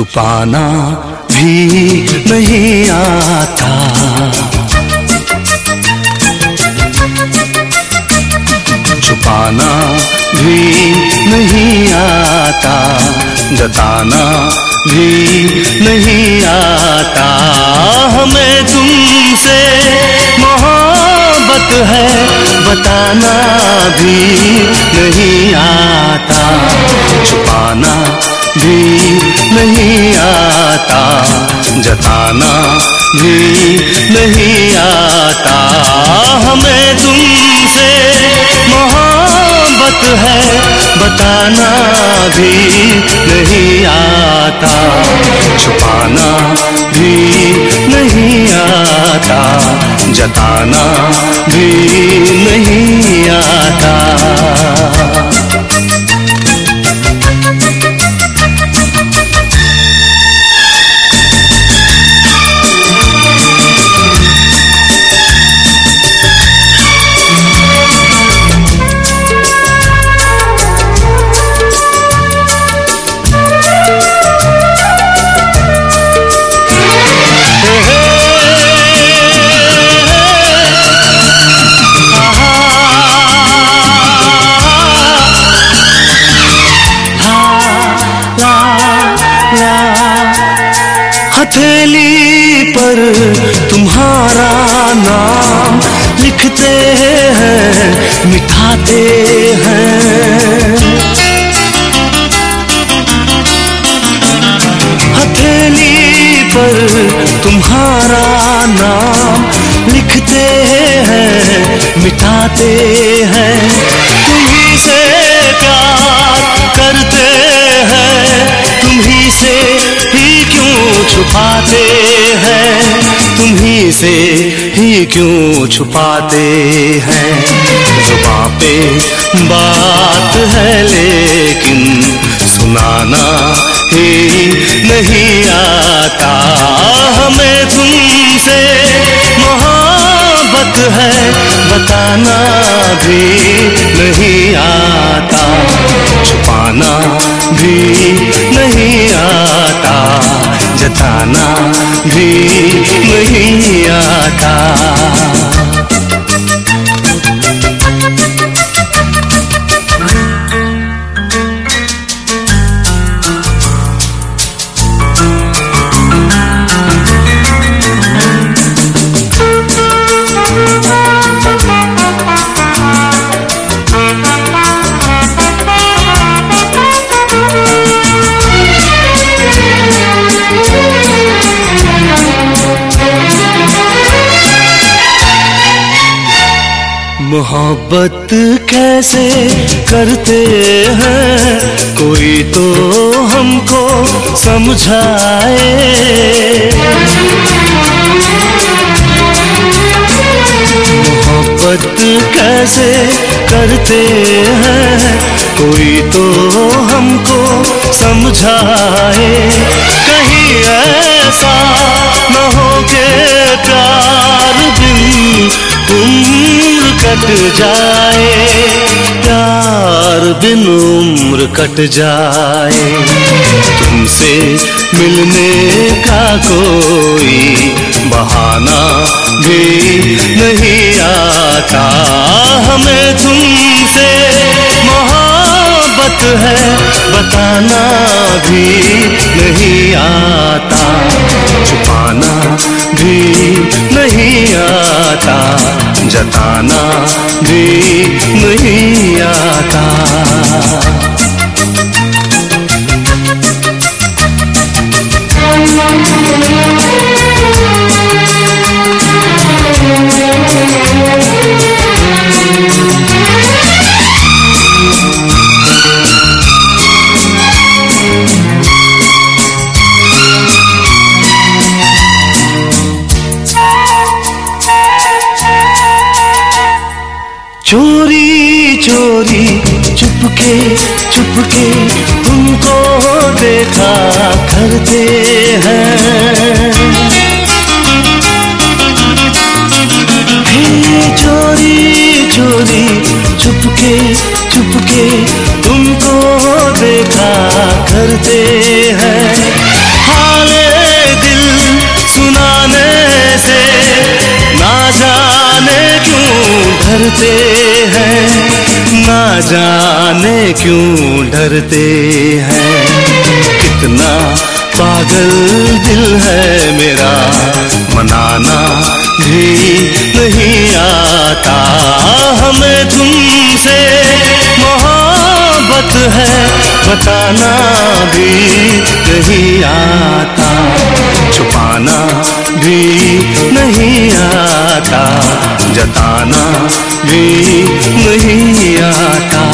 छुपाना भी नहीं आता। छुपाना भी नहीं आता, जताना भी नहीं आता। हमें तुमसे मोहब्बत है, बताना भी नहीं आता। छुपाना भी नहीं आता, जताना भी नहीं आता। हमें तुमसे मोहब्बत है, बताना भी नहीं आता। छुपाना भी नहीं आता, जताना भी नहीं आता। पर तुम्हारा नाम लिखते हैं, मिठाते हैं। हथेली पर तुम्हारा नाम लिखते हैं, मिठाते हैं। तुम्ही से प्यार करते हैं, तुम्ही से ही क्यों छुपाते हैं? तुम्ही से ही क्यों छुपाते हैं? जुबा पे बात है, लेकिन सुनाना ही नहीं आता। हमें तुमसे मोहब्बत है, बताना भी नहीं आता। छुपाना भी नहीं आता। जताना भी नहीं आता मोहब्बत कैसे करते हैं? कोई तो हमको समझाए। मोहब्बत कैसे करते हैं? कोई तो हमको कट जाए प्यार बिन उम्र कट जाए। तुमसे मिलने का कोई बहाना भी नहीं आता। हमें तुमसे मोहब्बत है, बताना भी नहीं आता। छुपाना भी नहीं आता। जताना भी नहीं आता। चोरी चुपके चुपके तुमको देखा करते हैं। चोरी चोरी चुपके चुपके तुमको देखा करते हैं। हाले दिल सुनाने से ना जाने क्यों डरते हैं। ना जाने क्यों डरते हैं? कितना पागल दिल है मेरा, मनाना भी नहीं आता। हमें तुमसे मोहब्बत है, बताना भी नहीं आता। छुपाना भी नहीं आता जताना भी नहीं आता।